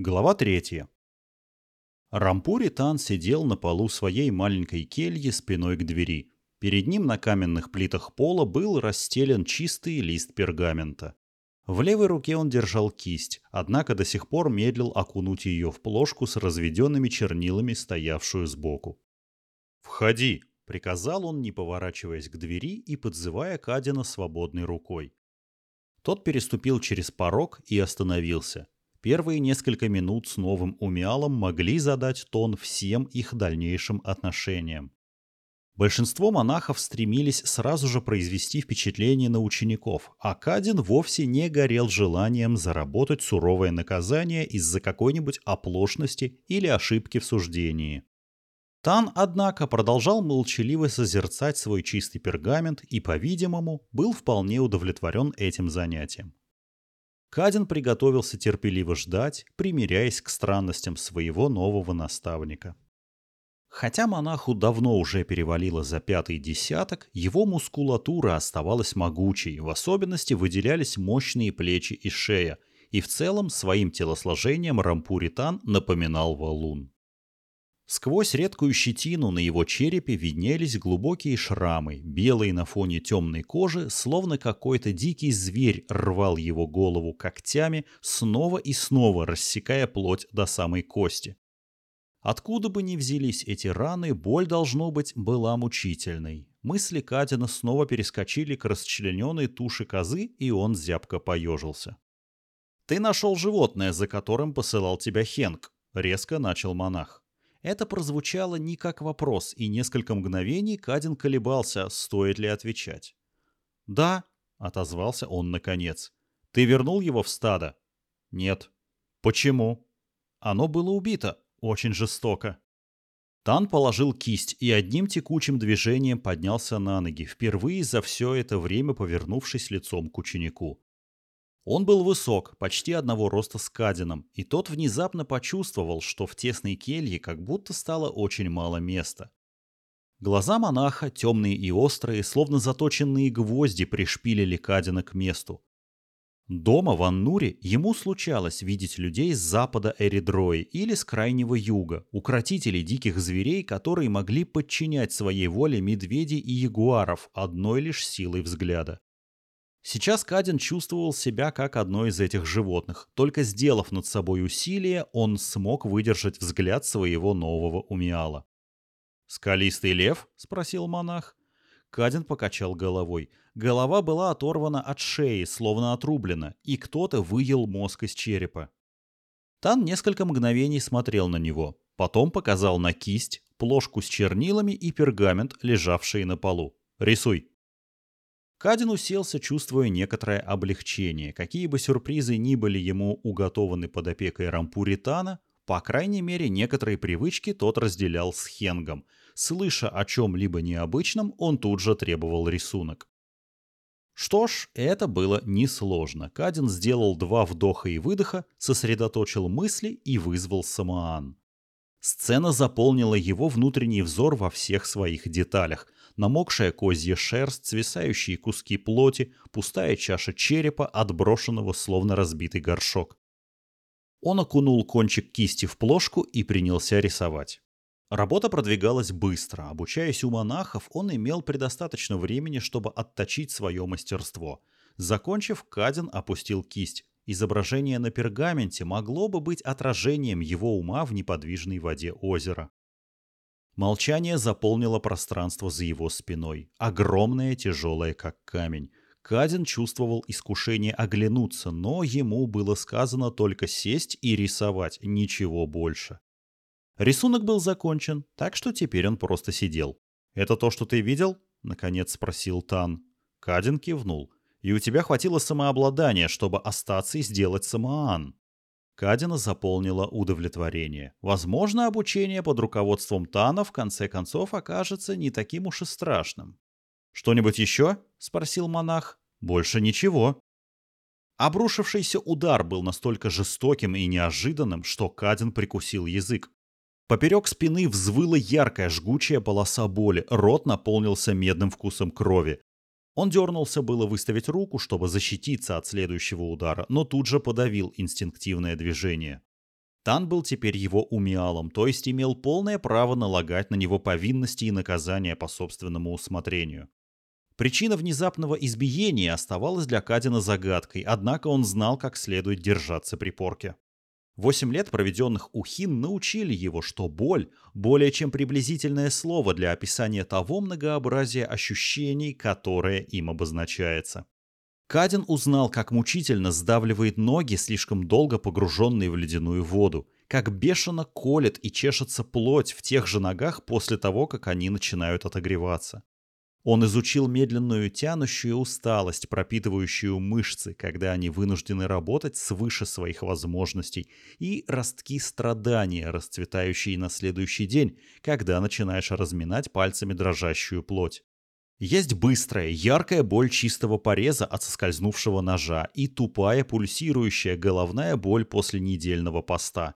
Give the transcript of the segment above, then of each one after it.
Глава третья. Рампури Тан сидел на полу своей маленькой кельи спиной к двери. Перед ним на каменных плитах пола был расстелен чистый лист пергамента. В левой руке он держал кисть, однако до сих пор медлил окунуть ее в плошку с разведенными чернилами, стоявшую сбоку. «Входи!» — приказал он, не поворачиваясь к двери и подзывая Кадина свободной рукой. Тот переступил через порог и остановился. Первые несколько минут с новым умиалом могли задать тон всем их дальнейшим отношениям. Большинство монахов стремились сразу же произвести впечатление на учеников, а Кадин вовсе не горел желанием заработать суровое наказание из-за какой-нибудь оплошности или ошибки в суждении. Тан, однако, продолжал молчаливо созерцать свой чистый пергамент и, по-видимому, был вполне удовлетворен этим занятием. Кадин приготовился терпеливо ждать, примиряясь к странностям своего нового наставника. Хотя монаху давно уже перевалило за пятый десяток, его мускулатура оставалась могучей, в особенности выделялись мощные плечи и шея, и в целом своим телосложением Рампуритан напоминал валун. Сквозь редкую щетину на его черепе виднелись глубокие шрамы, белые на фоне темной кожи, словно какой-то дикий зверь рвал его голову когтями, снова и снова рассекая плоть до самой кости. Откуда бы ни взялись эти раны, боль, должно быть, была мучительной. Мысли Кадина снова перескочили к расчлененной туше козы, и он зябко поежился. «Ты нашел животное, за которым посылал тебя Хенк», — резко начал монах. Это прозвучало не как вопрос, и несколько мгновений Кадин колебался, стоит ли отвечать. «Да», — отозвался он наконец. «Ты вернул его в стадо?» «Нет». «Почему?» «Оно было убито», очень жестоко. Тан положил кисть и одним текучим движением поднялся на ноги, впервые за все это время повернувшись лицом к ученику. Он был высок, почти одного роста с Кадином, и тот внезапно почувствовал, что в тесной келье как будто стало очень мало места. Глаза монаха, темные и острые, словно заточенные гвозди, пришпилили Кадина к месту. Дома в Аннуре ему случалось видеть людей с запада Эридрои или с крайнего юга, укротителей диких зверей, которые могли подчинять своей воле медведей и ягуаров одной лишь силой взгляда. Сейчас Кадин чувствовал себя как одно из этих животных, только сделав над собой усилие, он смог выдержать взгляд своего нового умиала. «Скалистый лев?» — спросил монах. Кадин покачал головой. Голова была оторвана от шеи, словно отрублена, и кто-то выел мозг из черепа. Тан несколько мгновений смотрел на него, потом показал на кисть, плошку с чернилами и пергамент, лежавшие на полу. «Рисуй». Кадин уселся, чувствуя некоторое облегчение. Какие бы сюрпризы ни были ему уготованы под опекой Рампуритана, по крайней мере, некоторые привычки тот разделял с Хенгом – Слыша о чем-либо необычном, он тут же требовал рисунок. Что ж, это было несложно. Кадин сделал два вдоха и выдоха, сосредоточил мысли и вызвал Самоан. Сцена заполнила его внутренний взор во всех своих деталях. Намокшая козья шерсть, свисающие куски плоти, пустая чаша черепа, отброшенного словно разбитый горшок. Он окунул кончик кисти в плошку и принялся рисовать. Работа продвигалась быстро. Обучаясь у монахов, он имел предостаточно времени, чтобы отточить свое мастерство. Закончив, Кадин опустил кисть. Изображение на пергаменте могло бы быть отражением его ума в неподвижной воде озера. Молчание заполнило пространство за его спиной, огромное, тяжелое, как камень. Кадин чувствовал искушение оглянуться, но ему было сказано только сесть и рисовать, ничего больше. Рисунок был закончен, так что теперь он просто сидел. «Это то, что ты видел?» — наконец спросил Тан. Кадин кивнул. «И у тебя хватило самообладания, чтобы остаться и сделать самоан». Кадина заполнило удовлетворение. Возможно, обучение под руководством Тана в конце концов окажется не таким уж и страшным. «Что-нибудь еще?» — спросил монах. «Больше ничего». Обрушившийся удар был настолько жестоким и неожиданным, что Кадин прикусил язык. Поперек спины взвыла яркая жгучая полоса боли, рот наполнился медным вкусом крови. Он дернулся было выставить руку, чтобы защититься от следующего удара, но тут же подавил инстинктивное движение. Тан был теперь его умиалом, то есть имел полное право налагать на него повинности и наказания по собственному усмотрению. Причина внезапного избиения оставалась для Кадина загадкой, однако он знал, как следует держаться при порке. Восемь лет, проведенных у Хин, научили его, что боль – более чем приблизительное слово для описания того многообразия ощущений, которое им обозначается. Кадин узнал, как мучительно сдавливает ноги, слишком долго погруженные в ледяную воду, как бешено колет и чешется плоть в тех же ногах после того, как они начинают отогреваться. Он изучил медленную тянущую усталость, пропитывающую мышцы, когда они вынуждены работать свыше своих возможностей, и ростки страдания, расцветающие на следующий день, когда начинаешь разминать пальцами дрожащую плоть. Есть быстрая, яркая боль чистого пореза от соскользнувшего ножа и тупая пульсирующая головная боль после недельного поста.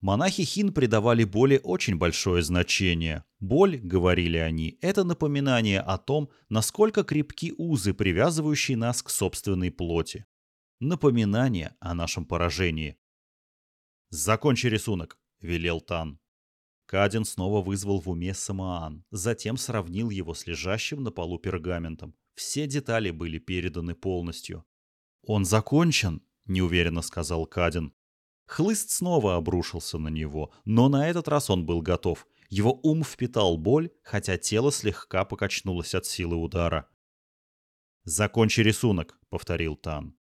Монахи Хин придавали боли очень большое значение. Боль, говорили они, это напоминание о том, насколько крепки узы, привязывающие нас к собственной плоти. Напоминание о нашем поражении. «Закончи рисунок», — велел Тан. Кадин снова вызвал в уме Самаан, затем сравнил его с лежащим на полу пергаментом. Все детали были переданы полностью. «Он закончен», — неуверенно сказал Кадин. Хлыст снова обрушился на него, но на этот раз он был готов. Его ум впитал боль, хотя тело слегка покачнулось от силы удара. «Закончи рисунок», — повторил Тан.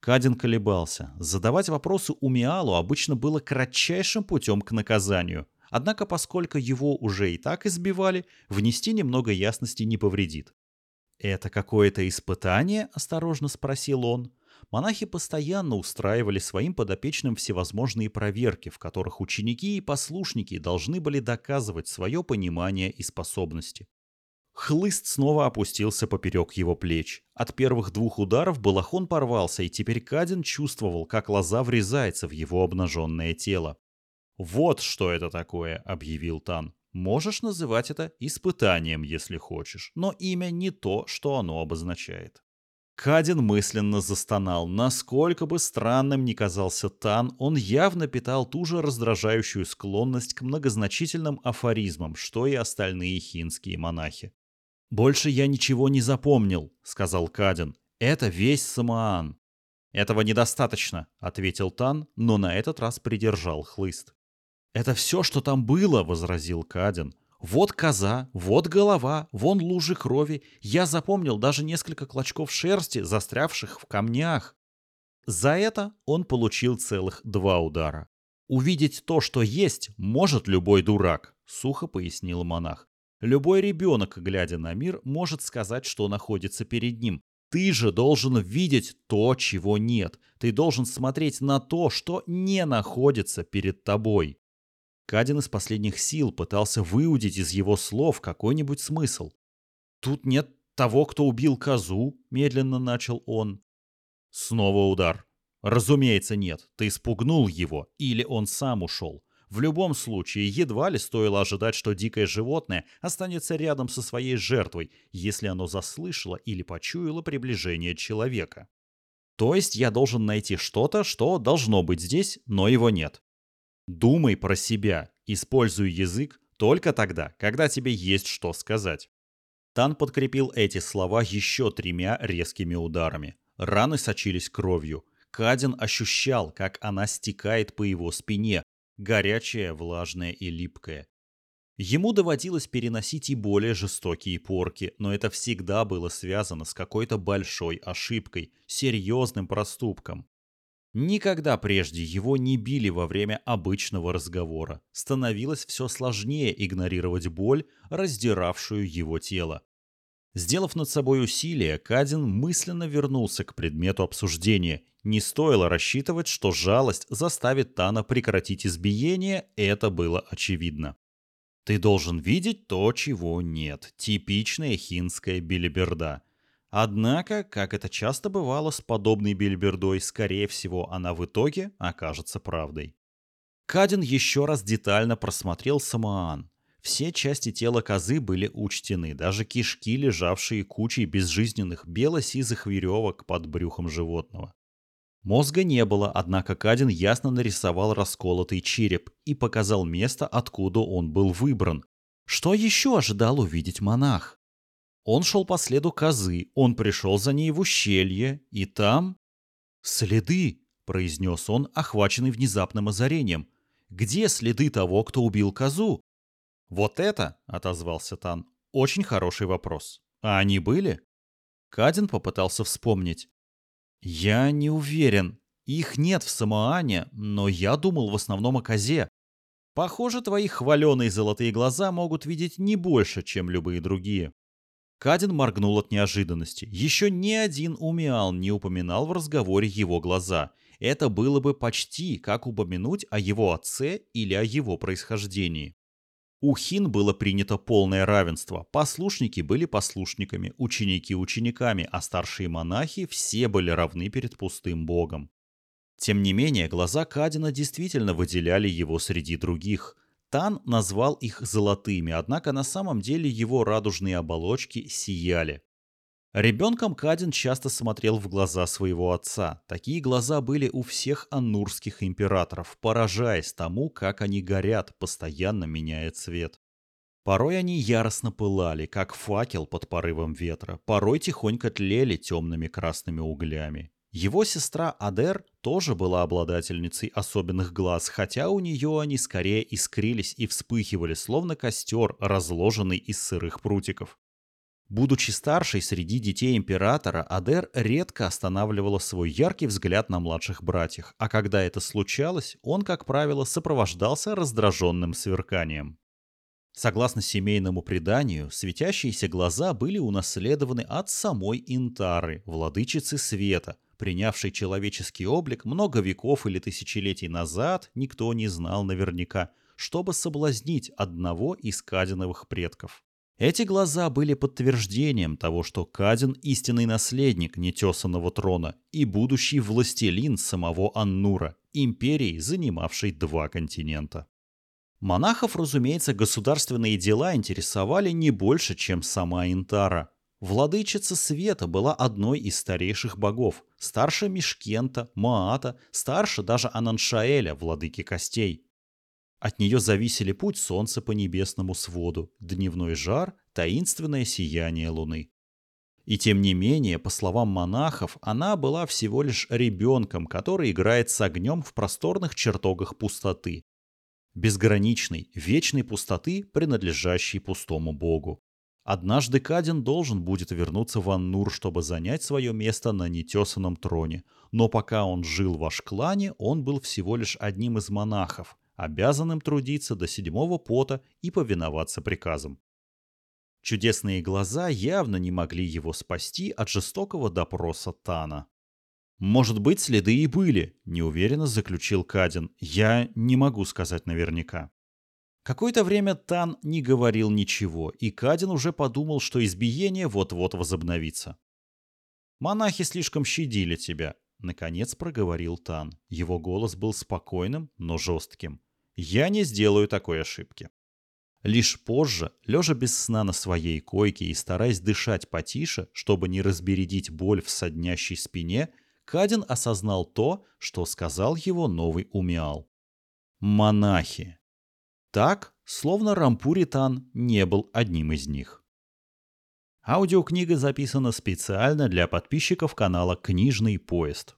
Кадин колебался. Задавать вопросы Умиалу обычно было кратчайшим путем к наказанию. Однако, поскольку его уже и так избивали, внести немного ясности не повредит. «Это какое-то испытание?» – осторожно спросил он монахи постоянно устраивали своим подопечным всевозможные проверки, в которых ученики и послушники должны были доказывать свое понимание и способности. Хлыст снова опустился поперек его плеч. От первых двух ударов балахон порвался, и теперь Кадин чувствовал, как лоза врезается в его обнаженное тело. «Вот что это такое», — объявил Тан. «Можешь называть это испытанием, если хочешь, но имя не то, что оно обозначает». Кадин мысленно застонал. Насколько бы странным ни казался Тан, он явно питал ту же раздражающую склонность к многозначительным афоризмам, что и остальные хинские монахи. «Больше я ничего не запомнил», — сказал Кадин. «Это весь Самаан». «Этого недостаточно», — ответил Тан, но на этот раз придержал хлыст. «Это все, что там было», — возразил Кадин. Вот коза, вот голова, вон лужи крови. Я запомнил даже несколько клочков шерсти, застрявших в камнях. За это он получил целых два удара. «Увидеть то, что есть, может любой дурак», — сухо пояснил монах. «Любой ребенок, глядя на мир, может сказать, что находится перед ним. Ты же должен видеть то, чего нет. Ты должен смотреть на то, что не находится перед тобой». Кадин из последних сил пытался выудить из его слов какой-нибудь смысл. «Тут нет того, кто убил козу», — медленно начал он. Снова удар. «Разумеется, нет. Ты испугнул его, или он сам ушел. В любом случае, едва ли стоило ожидать, что дикое животное останется рядом со своей жертвой, если оно заслышало или почуяло приближение человека. То есть я должен найти что-то, что должно быть здесь, но его нет. Думай про себя, используй язык только тогда, когда тебе есть что сказать. Тан подкрепил эти слова еще тремя резкими ударами. Раны сочились кровью. Кадин ощущал, как она стекает по его спине, горячая, влажная и липкая. Ему доводилось переносить и более жестокие порки, но это всегда было связано с какой-то большой ошибкой, серьезным проступком. Никогда прежде его не били во время обычного разговора. Становилось все сложнее игнорировать боль, раздиравшую его тело. Сделав над собой усилие, Кадин мысленно вернулся к предмету обсуждения. Не стоило рассчитывать, что жалость заставит Тана прекратить избиение, это было очевидно. Ты должен видеть то, чего нет. Типичная хинская билиберда. Однако, как это часто бывало с подобной бельбердой, скорее всего, она в итоге окажется правдой. Кадин еще раз детально просмотрел Самаан. Все части тела козы были учтены, даже кишки, лежавшие кучей безжизненных бело-сизых веревок под брюхом животного. Мозга не было, однако Кадин ясно нарисовал расколотый череп и показал место, откуда он был выбран. Что еще ожидал увидеть монах? Он шел по следу козы, он пришел за ней в ущелье, и там... «Следы!» — произнес он, охваченный внезапным озарением. «Где следы того, кто убил козу?» «Вот это!» — отозвался Тан. «Очень хороший вопрос. А они были?» Кадин попытался вспомнить. «Я не уверен. Их нет в Самоане, но я думал в основном о козе. Похоже, твои хваленые золотые глаза могут видеть не больше, чем любые другие». Кадин моргнул от неожиданности. Еще ни один умиал не упоминал в разговоре его глаза. Это было бы почти как упомянуть о его отце или о его происхождении. У хин было принято полное равенство. Послушники были послушниками, ученики учениками, а старшие монахи все были равны перед пустым богом. Тем не менее, глаза Кадина действительно выделяли его среди других. Тан назвал их золотыми, однако на самом деле его радужные оболочки сияли. Ребенком Кадин часто смотрел в глаза своего отца. Такие глаза были у всех аннурских императоров, поражаясь тому, как они горят, постоянно меняя цвет. Порой они яростно пылали, как факел под порывом ветра, порой тихонько тлели темными красными углями. Его сестра Адер тоже была обладательницей особенных глаз, хотя у нее они скорее искрились и вспыхивали, словно костер, разложенный из сырых прутиков. Будучи старшей среди детей императора, Адер редко останавливала свой яркий взгляд на младших братьях, а когда это случалось, он, как правило, сопровождался раздраженным сверканием. Согласно семейному преданию, светящиеся глаза были унаследованы от самой Интары, владычицы света, принявшей человеческий облик много веков или тысячелетий назад, никто не знал наверняка, чтобы соблазнить одного из Кадиновых предков. Эти глаза были подтверждением того, что Кадин – истинный наследник нетесанного трона и будущий властелин самого Аннура, империи, занимавшей два континента. Монахов, разумеется, государственные дела интересовали не больше, чем сама Интара. Владычица Света была одной из старейших богов, старше Мишкента, Маата, старше даже Ананшаэля, владыки костей. От нее зависели путь солнца по небесному своду, дневной жар, таинственное сияние луны. И тем не менее, по словам монахов, она была всего лишь ребенком, который играет с огнем в просторных чертогах пустоты. Безграничной, вечной пустоты, принадлежащей пустому богу. Однажды Кадин должен будет вернуться в Аннур, чтобы занять свое место на нетесанном троне. Но пока он жил в Ашклане, он был всего лишь одним из монахов, обязанным трудиться до седьмого пота и повиноваться приказам. Чудесные глаза явно не могли его спасти от жестокого допроса Тана. «Может быть, следы и были», — неуверенно заключил Кадин. «Я не могу сказать наверняка». Какое-то время Тан не говорил ничего, и Кадин уже подумал, что избиение вот-вот возобновится. «Монахи слишком щадили тебя», — наконец проговорил Тан. Его голос был спокойным, но жестким. Я не сделаю такой ошибки. Лишь позже, лежа без сна на своей койке и стараясь дышать потише, чтобы не разбередить боль в соднящей спине, Кадин осознал то, что сказал его новый умиал. Монахи. Так, словно Рампуритан не был одним из них. Аудиокнига записана специально для подписчиков канала «Книжный поезд».